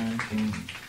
19.